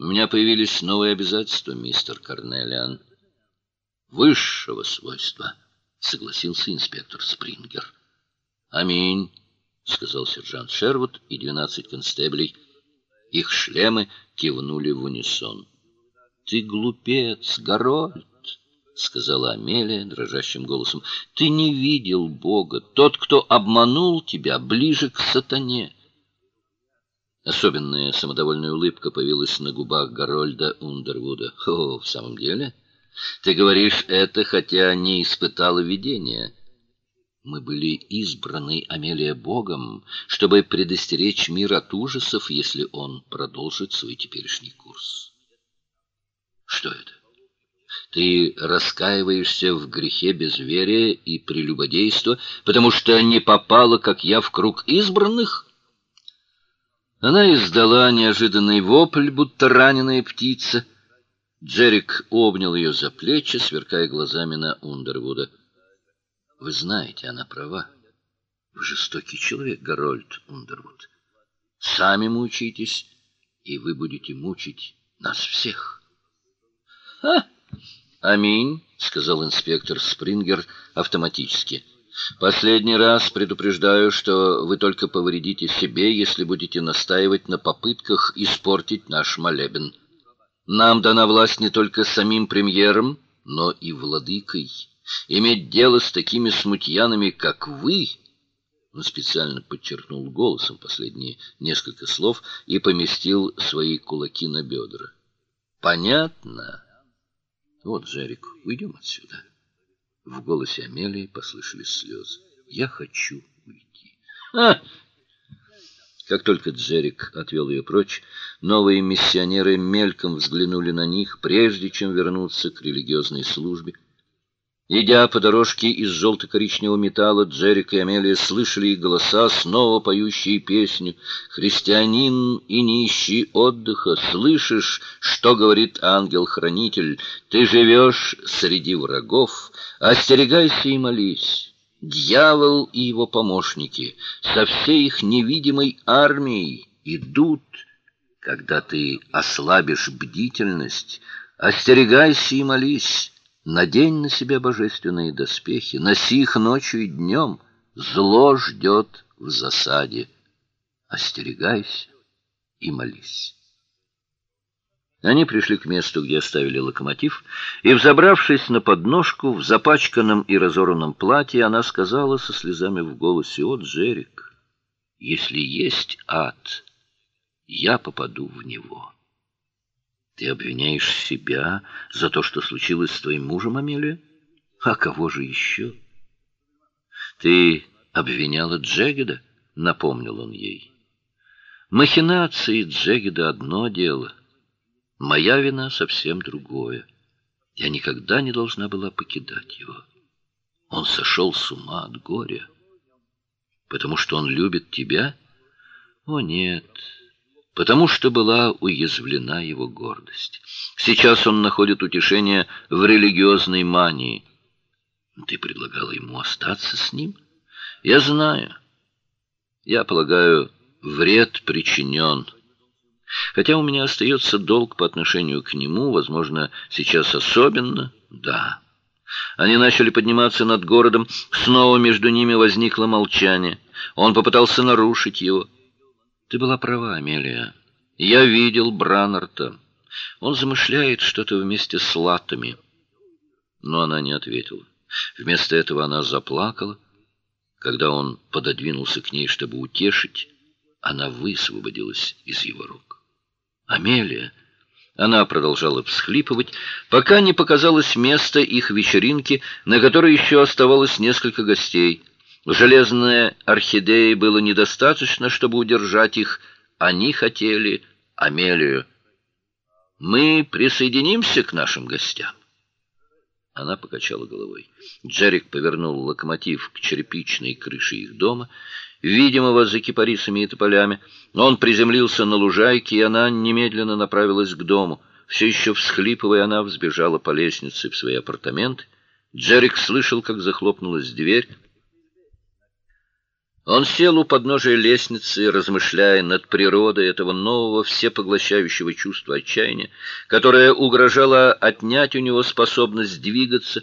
У меня появились новые обязательства, мистер Карнелиан. Высшего свойства, согласился инспектор Спрингер. Аминь, сказал сержант Шервуд и двенадцать констеблей. Их шлемы кивнули в унисон. Ты глупец, Горольд, сказала Амелия дрожащим голосом. Ты не видел Бога. Тот, кто обманул тебя, ближе к сатане. Особенная самодовольная улыбка появилась на губах Горольда Ундервуда. "О, в самом деле, ты говоришь это, хотя не испытала видения. Мы были избраны Амелия Богом, чтобы предостеречь мир от ужасов, если он продолжит свой теперешний курс. Что это? Ты раскаиваешься в грехе безверия и прелюбодейства, потому что не попала, как я, в круг избранных? Она издала неожиданный вопль, будто раненая птица. Джерик обнял ее за плечи, сверкая глазами на Ундервуда. Вы знаете, она права. Вы жестокий человек, Гарольд Ундервуд. Сами мучаетесь, и вы будете мучить нас всех. Ха! Аминь, сказал инспектор Спрингер автоматически. Последний раз предупреждаю, что вы только повредите себе, если будете настаивать на попытках испортить наш молебен. Нам дана власть не только самим премьером, но и владыкой. Иметь дело с такими смутьянами, как вы, он специально подчеркнул голосом последние несколько слов и поместил свои кулаки на бедра. Понятно. Вот, Джерик, уйдем отсюда. В голосе Амелии послышались слезы. Я хочу уйти. А! Как только Джерик отвел ее прочь, новые миссионеры мельком взглянули на них, прежде чем вернуться к религиозной службе. Идя по дорожке из желто-коричневого металла, Джерик и Амелия слышали их голоса, снова поющие песню «Христианин и не ищи отдыха, слышишь, что говорит ангел-хранитель? Ты живешь среди врагов, остерегайся и молись. Дьявол и его помощники со всей их невидимой армией идут, когда ты ослабишь бдительность, остерегайся и молись». Надень на себя божественные доспехи, носи их ночью и днем. Зло ждет в засаде. Остерегайся и молись. Они пришли к месту, где оставили локомотив, и, взобравшись на подножку в запачканном и разорванном платье, она сказала со слезами в голосе: "О, Джерик, если есть ад, я попаду в него". Ты обвиняешь себя за то, что случилось с твоим мужем, Амелия? А кого же еще? Ты обвиняла Джегеда, напомнил он ей. Махинации Джегеда одно дело, моя вина совсем другое. Я никогда не должна была покидать его. Он сошел с ума от горя, потому что он любит тебя. О нет, потому что была уязвлена его гордость. Сейчас он находит утешение в религиозной мании. Ты предлагала ему остаться с ним? Я знаю. Я полагаю, вред причинен. Хотя у меня остается долг по отношению к нему, возможно, сейчас особенно. Да. Они начали подниматься над городом, снова между ними возникло молчание. Он попытался нарушить его. Ты была права, Амелия. Я видел Бранарта. Он замышляет что-то вместе с латами. Но она не ответила. Вместо этого она заплакала. Когда он пододвинулся к ней, чтобы утешить, она высвободилась из его рук. Амелия она продолжала всхлипывать, пока не показалось место их вечеринки, на которой еще оставалось несколько гостей. Железной орхидеи было недостаточно, чтобы удержать их. Они хотели Амелию. Мы присоединимся к нашим гостям. Она покачала головой. Джерик повернул локомотив к черепичной крыше их дома, видимого за кипарисами и тополями. Он приземлился на лужайке, и она немедленно направилась к дому. Все еще всхлипывая, она взбежала по лестнице в свои апартаменты. Джерик слышал, как захлопнулась дверь. Он сел у подножия лестницы, размышляя над природой этого нового всепоглощающего чувства отчаяния, которое угрожало отнять у него способность двигаться,